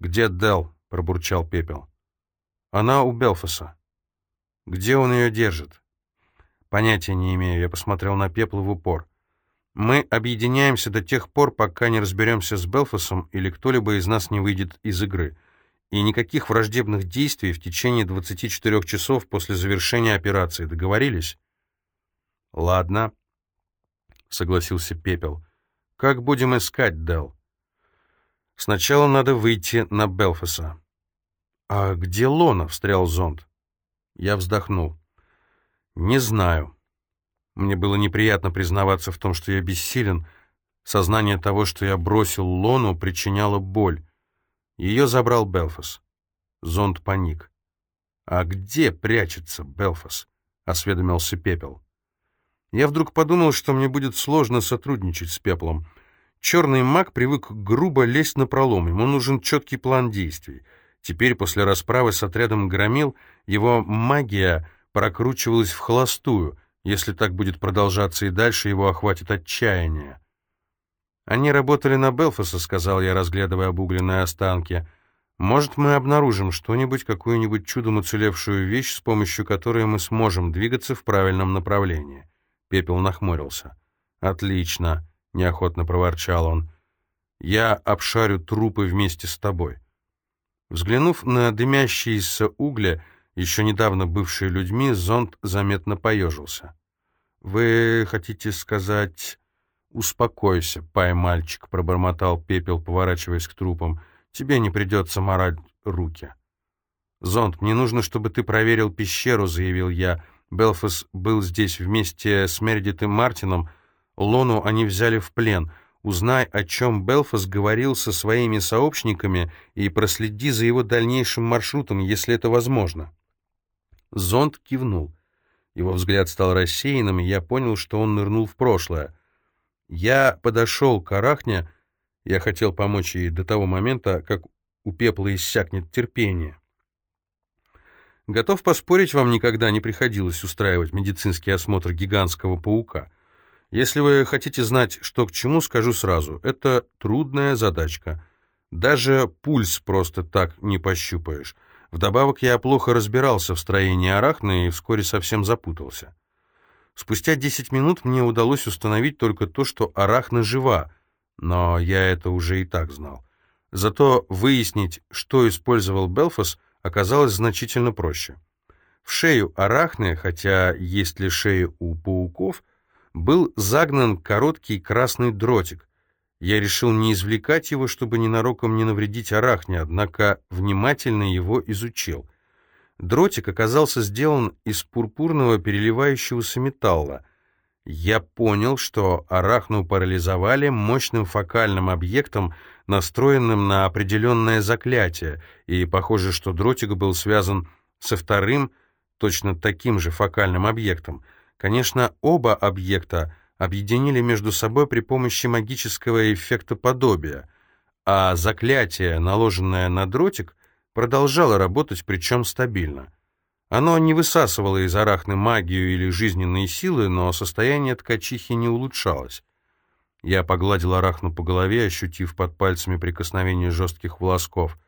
«Где Дел?» — пробурчал Пепел. «Она у Белфаса». «Где он ее держит?» «Понятия не имею», — я посмотрел на Пепла в упор. «Мы объединяемся до тех пор, пока не разберемся с Белфасом или кто-либо из нас не выйдет из игры. И никаких враждебных действий в течение 24 часов после завершения операции. Договорились?» «Ладно», — согласился Пепел. «Как будем искать, Дел?» «Сначала надо выйти на Белфаса». «А где Лона?» — встрял зонд. Я вздохнул. «Не знаю». Мне было неприятно признаваться в том, что я бессилен. Сознание того, что я бросил Лону, причиняло боль. Ее забрал Белфас. Зонд паник. «А где прячется Белфас?» — осведомился Пепел. Я вдруг подумал, что мне будет сложно сотрудничать с Пеплом. Черный маг привык грубо лезть на пролом, ему нужен четкий план действий. Теперь, после расправы с отрядом Громил, его магия прокручивалась в холостую. Если так будет продолжаться и дальше, его охватит отчаяние. «Они работали на Белфаса», — сказал я, разглядывая обугленные останки. «Может, мы обнаружим что-нибудь, какую-нибудь чудом уцелевшую вещь, с помощью которой мы сможем двигаться в правильном направлении». Пепел нахмурился. «Отлично», — неохотно проворчал он. «Я обшарю трупы вместе с тобой». Взглянув на дымящиеся угли, еще недавно бывшие людьми, зонд заметно поежился. «Вы хотите сказать...» «Успокойся, пай-мальчик», — пробормотал пепел, поворачиваясь к трупам. «Тебе не придется морать руки». «Зонд, мне нужно, чтобы ты проверил пещеру», — заявил я. Белфас был здесь вместе с Мередит и Мартином. Лону они взяли в плен. Узнай, о чем Белфас говорил со своими сообщниками, и проследи за его дальнейшим маршрутом, если это возможно». Зонд кивнул. Его взгляд стал рассеянным, и я понял, что он нырнул в прошлое. Я подошел к Арахне, я хотел помочь ей до того момента, как у пепла иссякнет терпение. Готов поспорить, вам никогда не приходилось устраивать медицинский осмотр гигантского паука. Если вы хотите знать, что к чему, скажу сразу. Это трудная задачка. Даже пульс просто так не пощупаешь. Вдобавок я плохо разбирался в строении арахны и вскоре совсем запутался. Спустя 10 минут мне удалось установить только то, что арахна жива, но я это уже и так знал. Зато выяснить, что использовал Белфас – оказалось значительно проще. В шею арахны, хотя есть ли шея у пауков, был загнан короткий красный дротик. Я решил не извлекать его, чтобы ненароком не навредить арахне, однако внимательно его изучил. Дротик оказался сделан из пурпурного переливающегося металла. Я понял, что арахну парализовали мощным фокальным объектом, настроенным на определенное заклятие, и похоже, что дротик был связан со вторым, точно таким же фокальным объектом. Конечно, оба объекта объединили между собой при помощи магического эффекта подобия, а заклятие, наложенное на дротик, продолжало работать, причем стабильно. Оно не высасывало из арахны магию или жизненные силы, но состояние ткачихи не улучшалось. Я погладил арахну по голове, ощутив под пальцами прикосновение жестких волосков.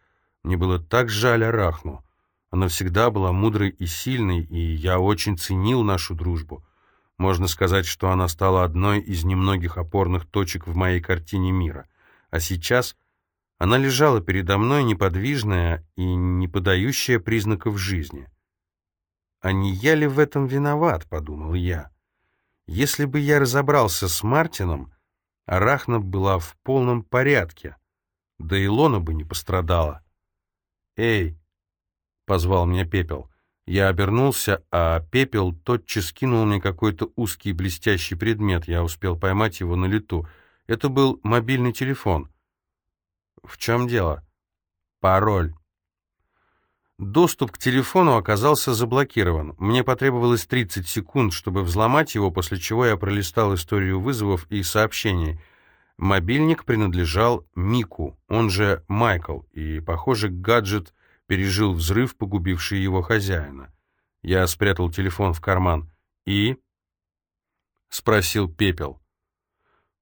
Мне было так жаль арахну. Она всегда была мудрой и сильной, и я очень ценил нашу дружбу. Можно сказать, что она стала одной из немногих опорных точек в моей картине мира. А сейчас она лежала передо мной неподвижная и не подающая признаков жизни. «А не я ли в этом виноват?» — подумал я. «Если бы я разобрался с Мартином, Арахна была в полном порядке, да и Лона бы не пострадала. «Эй!» — позвал меня Пепел. Я обернулся, а Пепел тотчас кинул мне какой-то узкий блестящий предмет. Я успел поймать его на лету. Это был мобильный телефон. «В чем дело?» «Пароль». Доступ к телефону оказался заблокирован. Мне потребовалось 30 секунд, чтобы взломать его, после чего я пролистал историю вызовов и сообщений. Мобильник принадлежал Мику, он же Майкл, и, похоже, гаджет пережил взрыв, погубивший его хозяина. Я спрятал телефон в карман. «И?» — спросил Пепел.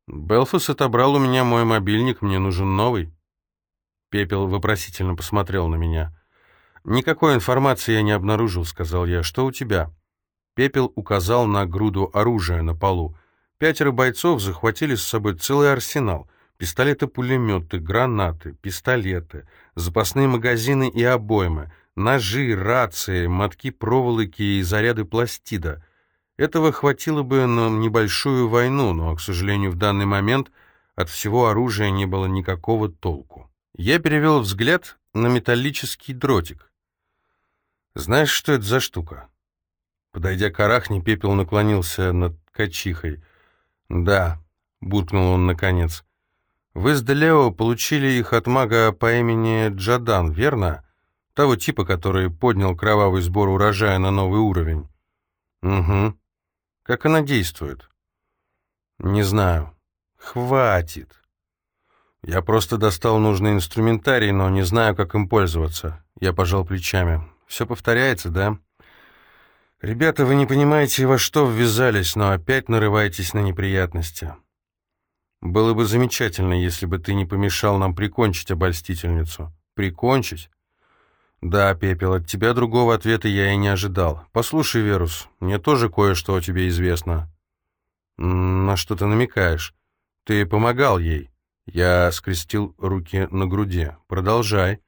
«Белфас отобрал у меня мой мобильник, мне нужен новый». Пепел вопросительно посмотрел на меня. «Никакой информации я не обнаружил», — сказал я. «Что у тебя?» Пепел указал на груду оружия на полу. Пятеро бойцов захватили с собой целый арсенал. Пистолеты-пулеметы, гранаты, пистолеты, запасные магазины и обоймы, ножи, рации, мотки проволоки и заряды пластида. Этого хватило бы на небольшую войну, но, к сожалению, в данный момент от всего оружия не было никакого толку. Я перевел взгляд на металлический дротик. «Знаешь, что это за штука?» Подойдя к арахне, пепел наклонился над качихой. «Да», — буркнул он наконец. «Вы с Делео получили их от мага по имени Джадан, верно? Того типа, который поднял кровавый сбор урожая на новый уровень». «Угу. Как она действует?» «Не знаю». «Хватит. Я просто достал нужный инструментарий, но не знаю, как им пользоваться». Я пожал плечами. «Все повторяется, да?» «Ребята, вы не понимаете, во что ввязались, но опять нарываетесь на неприятности. Было бы замечательно, если бы ты не помешал нам прикончить обольстительницу». «Прикончить?» «Да, Пепел, от тебя другого ответа я и не ожидал. Послушай, Верус, мне тоже кое-что о тебе известно». «На что ты намекаешь? Ты помогал ей». Я скрестил руки на груди. «Продолжай».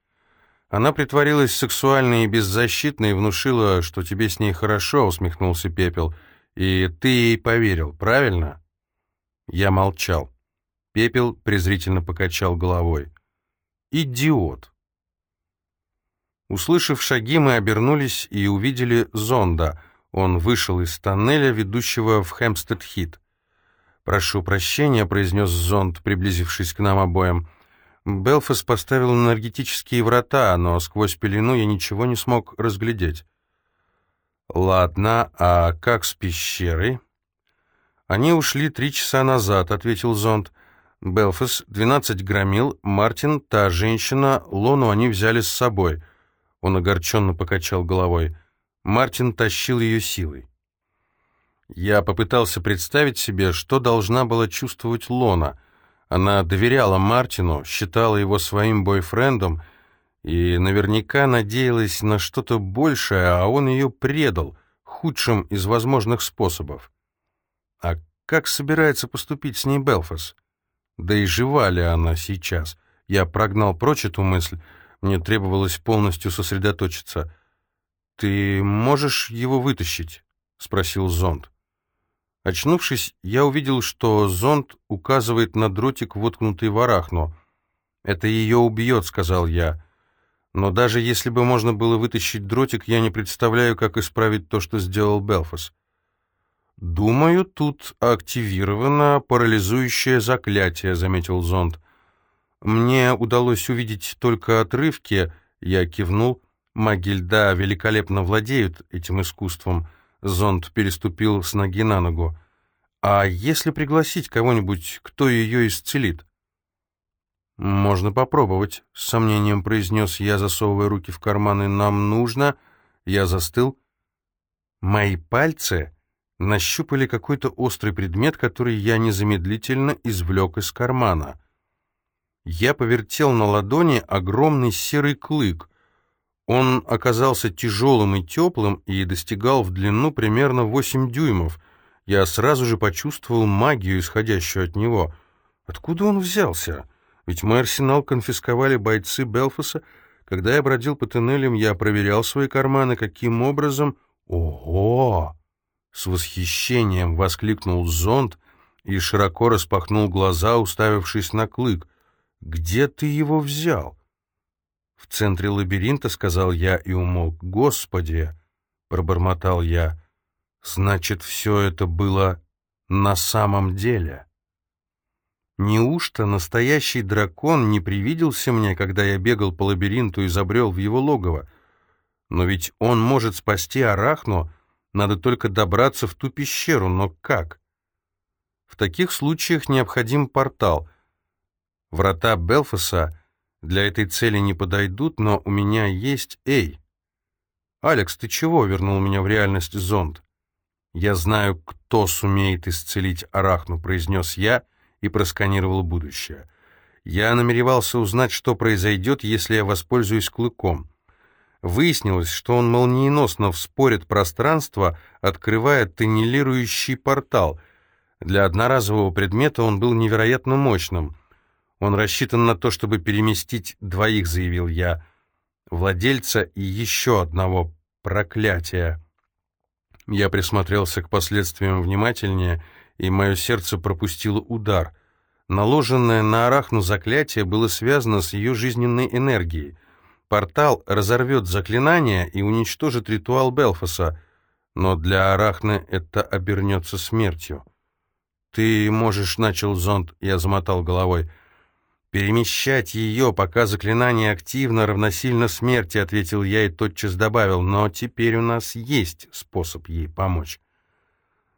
Она притворилась сексуальной и беззащитной и внушила, что тебе с ней хорошо, усмехнулся Пепел. И ты ей поверил, правильно? Я молчал. Пепел презрительно покачал головой. Идиот. Услышав шаги, мы обернулись и увидели зонда. Он вышел из тоннеля, ведущего в Хэмпстед-Хит. «Прошу прощения», — произнес зонд, приблизившись к нам обоим. Белфас поставил энергетические врата, но сквозь пелену я ничего не смог разглядеть. «Ладно, а как с пещерой?» «Они ушли три часа назад», — ответил зонд. «Белфас, двенадцать громил, Мартин, та женщина, Лону они взяли с собой». Он огорченно покачал головой. Мартин тащил ее силой. Я попытался представить себе, что должна была чувствовать Лона — она доверяла Мартину, считала его своим бойфрендом и наверняка надеялась на что-то большее, а он ее предал, худшим из возможных способов. А как собирается поступить с ней Белфас? Да и жива ли она сейчас? Я прогнал прочь эту мысль, мне требовалось полностью сосредоточиться. «Ты можешь его вытащить?» — спросил зонд. Очнувшись, я увидел, что зонд указывает на дротик, воткнутый в арахну. «Это ее убьет», — сказал я. «Но даже если бы можно было вытащить дротик, я не представляю, как исправить то, что сделал Белфас». «Думаю, тут активировано парализующее заклятие», — заметил зонд. «Мне удалось увидеть только отрывки», — я кивнул. «Маги льда великолепно владеют этим искусством». Зонд переступил с ноги на ногу. «А если пригласить кого-нибудь, кто ее исцелит?» «Можно попробовать», — с сомнением произнес я, засовывая руки в карманы. «Нам нужно...» Я застыл. Мои пальцы нащупали какой-то острый предмет, который я незамедлительно извлек из кармана. Я повертел на ладони огромный серый клык. Он оказался тяжелым и теплым и достигал в длину примерно 8 дюймов. Я сразу же почувствовал магию, исходящую от него. Откуда он взялся? Ведь мой арсенал конфисковали бойцы Белфаса. Когда я бродил по туннелям, я проверял свои карманы, каким образом... Ого! С восхищением воскликнул зонд и широко распахнул глаза, уставившись на клык. «Где ты его взял?» В центре лабиринта, сказал я и умолк. Господи, пробормотал я. Значит, все это было на самом деле. Неужто настоящий дракон не привиделся мне, когда я бегал по лабиринту и забрел в его логово? Но ведь он может спасти Арахну, надо только добраться в ту пещеру, но как? В таких случаях необходим портал. Врата Белфаса для этой цели не подойдут, но у меня есть Эй. «Алекс, ты чего?» — вернул меня в реальность зонд. «Я знаю, кто сумеет исцелить Арахну», — произнес я и просканировал будущее. Я намеревался узнать, что произойдет, если я воспользуюсь клыком. Выяснилось, что он молниеносно вспорит пространство, открывая тоннелирующий портал. Для одноразового предмета он был невероятно мощным. Он рассчитан на то, чтобы переместить двоих, заявил я, владельца и еще одного проклятия. Я присмотрелся к последствиям внимательнее, и мое сердце пропустило удар. Наложенное на Арахну заклятие было связано с ее жизненной энергией. Портал разорвет заклинание и уничтожит ритуал Белфаса, но для Арахны это обернется смертью. «Ты можешь», — начал зонд, я замотал головой. «Перемещать ее, пока заклинание активно, равносильно смерти», — ответил я и тотчас добавил, «но теперь у нас есть способ ей помочь.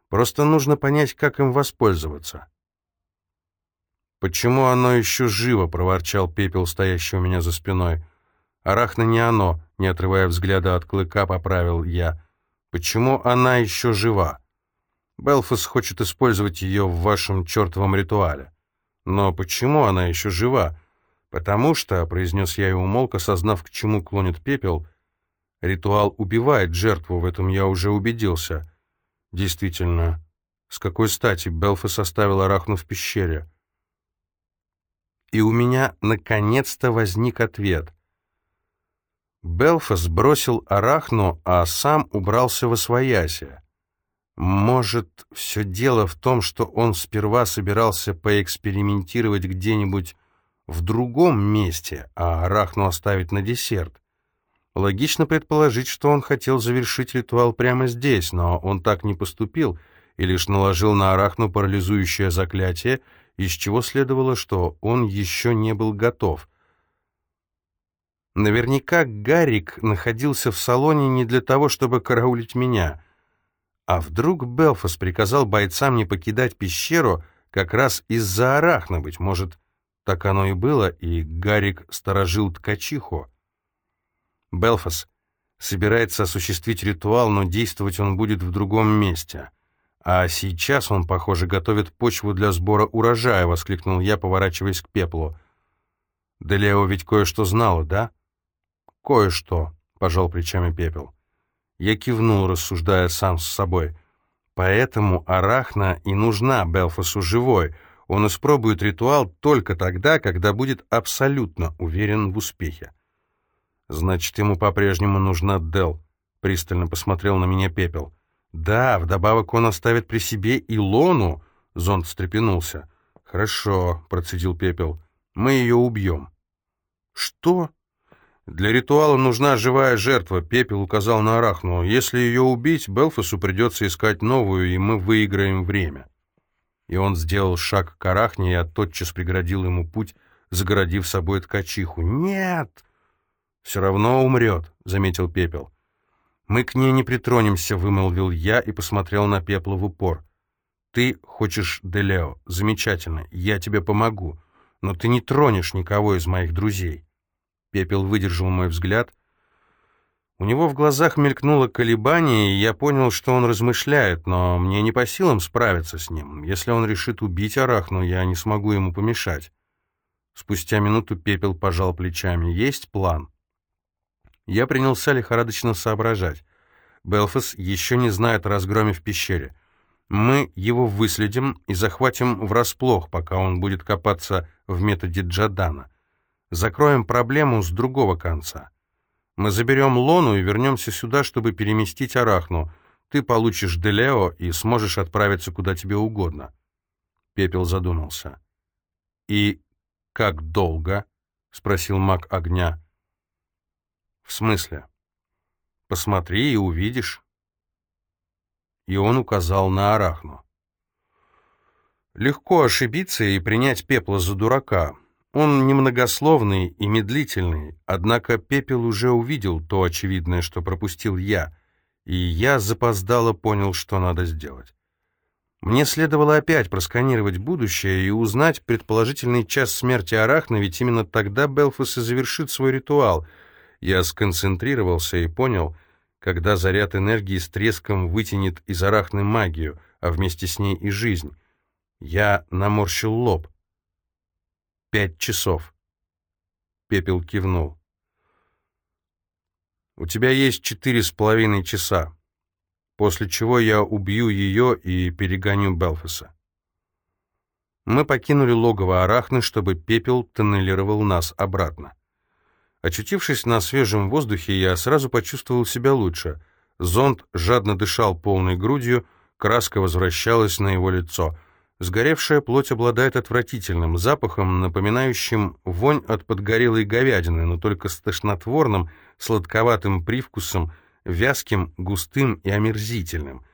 Просто нужно понять, как им воспользоваться». «Почему оно еще живо?» — проворчал пепел, стоящий у меня за спиной. Арахна не оно, не отрывая взгляда от клыка, поправил я. Почему она еще жива? Белфас хочет использовать ее в вашем чертовом ритуале. Но почему она еще жива? Потому что, — произнес я и умолк, осознав, к чему клонит пепел, — ритуал убивает жертву, в этом я уже убедился. Действительно, с какой стати Белфас оставил Арахну в пещере? И у меня наконец-то возник ответ. Белфас бросил Арахну, а сам убрался во свояси. Может, все дело в том, что он сперва собирался поэкспериментировать где-нибудь в другом месте, а Арахну оставить на десерт. Логично предположить, что он хотел завершить ритуал прямо здесь, но он так не поступил и лишь наложил на Арахну парализующее заклятие, из чего следовало, что он еще не был готов — Наверняка Гаррик находился в салоне не для того, чтобы караулить меня. А вдруг Белфас приказал бойцам не покидать пещеру как раз из-за арахна, быть может, так оно и было, и Гаррик сторожил ткачиху. Белфас собирается осуществить ритуал, но действовать он будет в другом месте. А сейчас он, похоже, готовит почву для сбора урожая, воскликнул я, поворачиваясь к пеплу. Делео ведь кое-что знала, да? «Кое-что», — пожал плечами пепел. Я кивнул, рассуждая сам с собой. «Поэтому Арахна и нужна Белфасу живой. Он испробует ритуал только тогда, когда будет абсолютно уверен в успехе». «Значит, ему по-прежнему нужна Дел», — пристально посмотрел на меня пепел. «Да, вдобавок он оставит при себе и Лону», — зонд встрепенулся. «Хорошо», — процедил пепел. «Мы ее убьем». «Что?» Для ритуала нужна живая жертва, Пепел указал на Арахну. Если ее убить, Белфасу придется искать новую, и мы выиграем время. И он сделал шаг к Арахне, я тотчас преградил ему путь, загородив собой ткачиху. «Нет!» «Все равно умрет», — заметил Пепел. «Мы к ней не притронемся», — вымолвил я и посмотрел на Пепла в упор. «Ты хочешь Делео. Замечательно. Я тебе помогу. Но ты не тронешь никого из моих друзей». Пепел выдержал мой взгляд. У него в глазах мелькнуло колебание, и я понял, что он размышляет, но мне не по силам справиться с ним. Если он решит убить Арахну, я не смогу ему помешать. Спустя минуту Пепел пожал плечами. «Есть план?» Я принялся лихорадочно соображать. Белфас еще не знает о разгроме в пещере. Мы его выследим и захватим врасплох, пока он будет копаться в методе Джадана. Закроем проблему с другого конца. Мы заберем Лону и вернемся сюда, чтобы переместить Арахну. Ты получишь Делео и сможешь отправиться куда тебе угодно. Пепел задумался. «И как долго?» — спросил маг огня. «В смысле?» «Посмотри и увидишь». И он указал на Арахну. Легко ошибиться и принять пепла за дурака. Он немногословный и медлительный, однако Пепел уже увидел то очевидное, что пропустил я, и я запоздало понял, что надо сделать. Мне следовало опять просканировать будущее и узнать предположительный час смерти Арахна, ведь именно тогда Белфас и завершит свой ритуал. Я сконцентрировался и понял, когда заряд энергии с треском вытянет из Арахны магию, а вместе с ней и жизнь. Я наморщил лоб. Пять часов. Пепел кивнул. «У тебя есть четыре с половиной часа, после чего я убью ее и перегоню Белфаса». Мы покинули логово Арахны, чтобы пепел тоннелировал нас обратно. Очутившись на свежем воздухе, я сразу почувствовал себя лучше. Зонд жадно дышал полной грудью, краска возвращалась на его лицо. Сгоревшая плоть обладает отвратительным запахом, напоминающим вонь от подгорелой говядины, но только с тошнотворным, сладковатым привкусом, вязким, густым и омерзительным.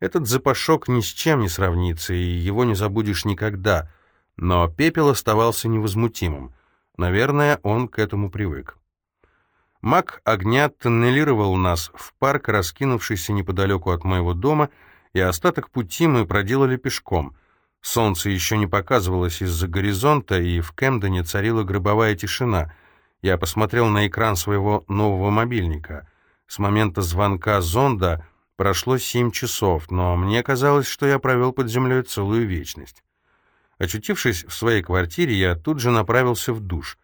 Этот запашок ни с чем не сравнится, и его не забудешь никогда. Но пепел оставался невозмутимым. Наверное, он к этому привык. Маг огня тоннелировал нас в парк, раскинувшийся неподалеку от моего дома, и остаток пути мы проделали пешком. Солнце еще не показывалось из-за горизонта, и в Кэмдоне царила гробовая тишина. Я посмотрел на экран своего нового мобильника. С момента звонка зонда Прошло семь часов, но мне казалось, что я провел под землей целую вечность. Очутившись в своей квартире, я тут же направился в душ.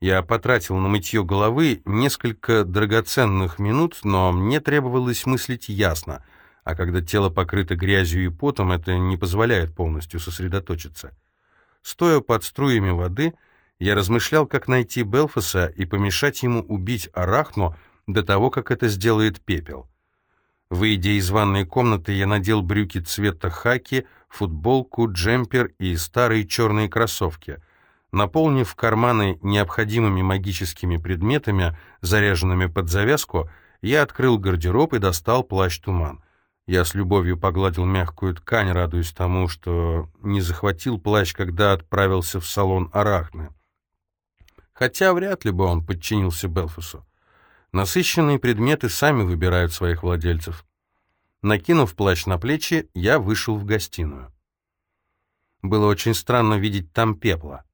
Я потратил на мытье головы несколько драгоценных минут, но мне требовалось мыслить ясно, а когда тело покрыто грязью и потом, это не позволяет полностью сосредоточиться. Стоя под струями воды, я размышлял, как найти Белфаса и помешать ему убить Арахну до того, как это сделает пепел. Выйдя из ванной комнаты, я надел брюки цвета хаки, футболку, джемпер и старые черные кроссовки. Наполнив карманы необходимыми магическими предметами, заряженными под завязку, я открыл гардероб и достал плащ-туман. Я с любовью погладил мягкую ткань, радуясь тому, что не захватил плащ, когда отправился в салон Арахны. Хотя вряд ли бы он подчинился Белфусу. Насыщенные предметы сами выбирают своих владельцев. Накинув плащ на плечи, я вышел в гостиную. Было очень странно видеть там пепла.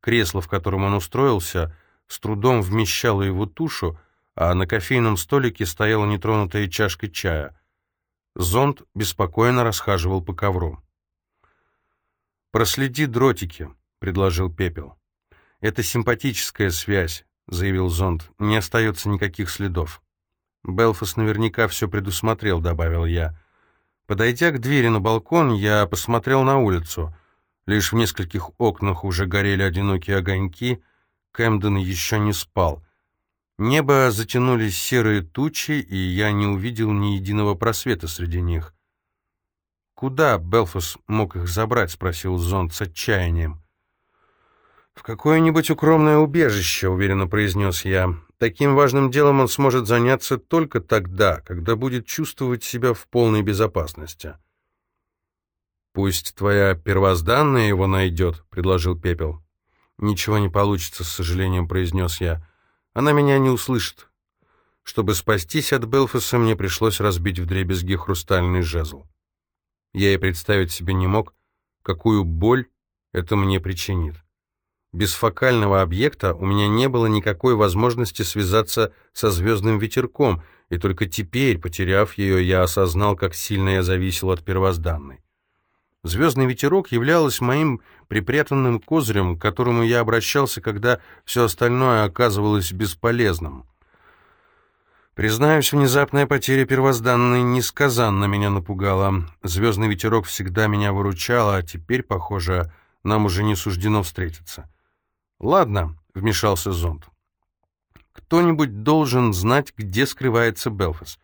Кресло, в котором он устроился, с трудом вмещало его тушу, а на кофейном столике стояла нетронутая чашка чая. Зонт беспокойно расхаживал по ковру. «Проследи дротики», — предложил Пепел. «Это симпатическая связь заявил зонд. «Не остается никаких следов». «Белфас наверняка все предусмотрел», — добавил я. Подойдя к двери на балкон, я посмотрел на улицу. Лишь в нескольких окнах уже горели одинокие огоньки. Кэмден еще не спал. Небо затянулись серые тучи, и я не увидел ни единого просвета среди них. «Куда Белфас мог их забрать?» — спросил зонд с отчаянием. «В какое-нибудь укромное убежище», — уверенно произнес я. «Таким важным делом он сможет заняться только тогда, когда будет чувствовать себя в полной безопасности». «Пусть твоя первозданная его найдет», — предложил Пепел. «Ничего не получится», — с сожалением произнес я. «Она меня не услышит». Чтобы спастись от Белфаса, мне пришлось разбить вдребезги хрустальный жезл. Я и представить себе не мог, какую боль это мне причинит. Без фокального объекта у меня не было никакой возможности связаться со звездным ветерком, и только теперь, потеряв ее, я осознал, как сильно я зависел от первозданной. Звездный ветерок являлась моим припрятанным козырем, к которому я обращался, когда все остальное оказывалось бесполезным. Признаюсь, внезапная потеря первозданной несказанно меня напугала. Звездный ветерок всегда меня выручал, а теперь, похоже, нам уже не суждено встретиться. «Ладно», — вмешался зонд. «Кто-нибудь должен знать, где скрывается Белфас.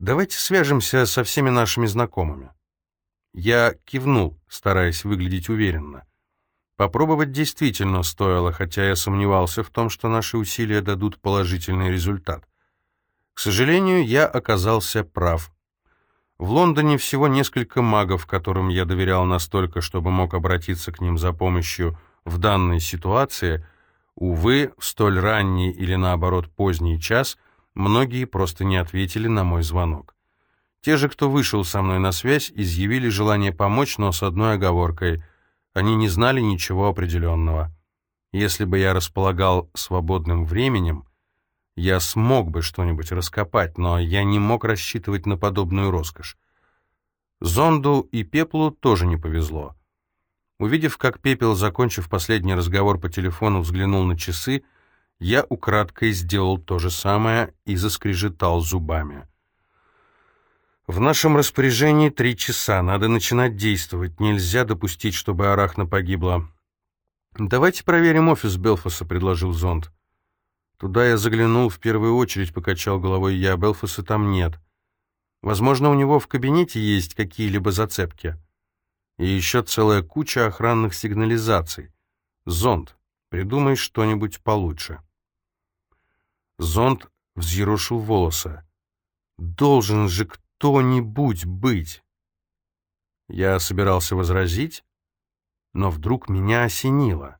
Давайте свяжемся со всеми нашими знакомыми». Я кивнул, стараясь выглядеть уверенно. Попробовать действительно стоило, хотя я сомневался в том, что наши усилия дадут положительный результат. К сожалению, я оказался прав. В Лондоне всего несколько магов, которым я доверял настолько, чтобы мог обратиться к ним за помощью в данной ситуации, увы, в столь ранний или наоборот поздний час, многие просто не ответили на мой звонок. Те же, кто вышел со мной на связь, изъявили желание помочь, но с одной оговоркой. Они не знали ничего определенного. Если бы я располагал свободным временем, я смог бы что-нибудь раскопать, но я не мог рассчитывать на подобную роскошь. Зонду и Пеплу тоже не повезло. Увидев, как Пепел, закончив последний разговор по телефону, взглянул на часы, я украдкой сделал то же самое и заскрежетал зубами. «В нашем распоряжении три часа. Надо начинать действовать. Нельзя допустить, чтобы Арахна погибла». «Давайте проверим офис Белфаса», — предложил Зонд. «Туда я заглянул в первую очередь», — покачал головой я. «Белфаса там нет. Возможно, у него в кабинете есть какие-либо зацепки. И еще целая куча охранных сигнализаций. Зонд, придумай что-нибудь получше». Зонд взъерошил волосы. «Должен же кто-нибудь быть!» Я собирался возразить, но вдруг меня осенило.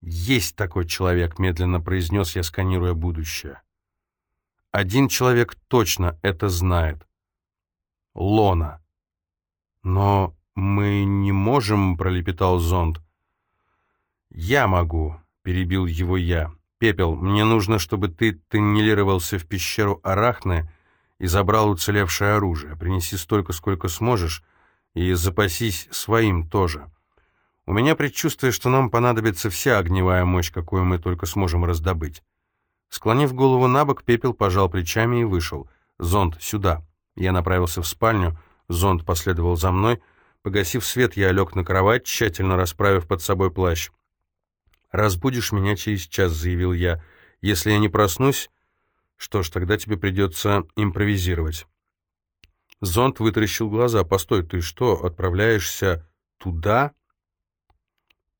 «Есть такой человек», — медленно произнес я, сканируя будущее. «Один человек точно это знает. Лона». «Но мы не можем», — пролепетал зонд. «Я могу», — перебил его я. «Пепел, мне нужно, чтобы ты тоннелировался в пещеру Арахны и забрал уцелевшее оружие. Принеси столько, сколько сможешь, и запасись своим тоже. У меня предчувствие, что нам понадобится вся огневая мощь, какую мы только сможем раздобыть». Склонив голову на бок, Пепел пожал плечами и вышел. «Зонд, сюда!» Я направился в спальню, зонд последовал за мной. Погасив свет, я лег на кровать, тщательно расправив под собой плащ. «Разбудишь меня через час», — заявил я. «Если я не проснусь, что ж, тогда тебе придется импровизировать». Зонт вытаращил глаза. «Постой, ты что, отправляешься туда?»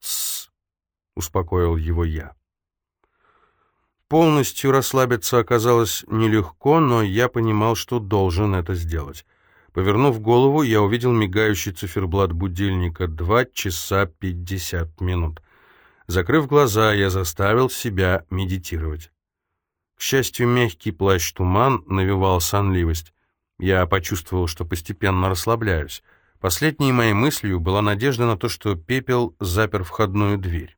«Тссс», — успокоил его я. Полностью расслабиться оказалось нелегко, но я понимал, что должен это сделать. Повернув голову, я увидел мигающий циферблат будильника. Два часа пятьдесят минут. Закрыв глаза, я заставил себя медитировать. К счастью, мягкий плащ-туман навевал сонливость. Я почувствовал, что постепенно расслабляюсь. Последней моей мыслью была надежда на то, что пепел запер входную дверь.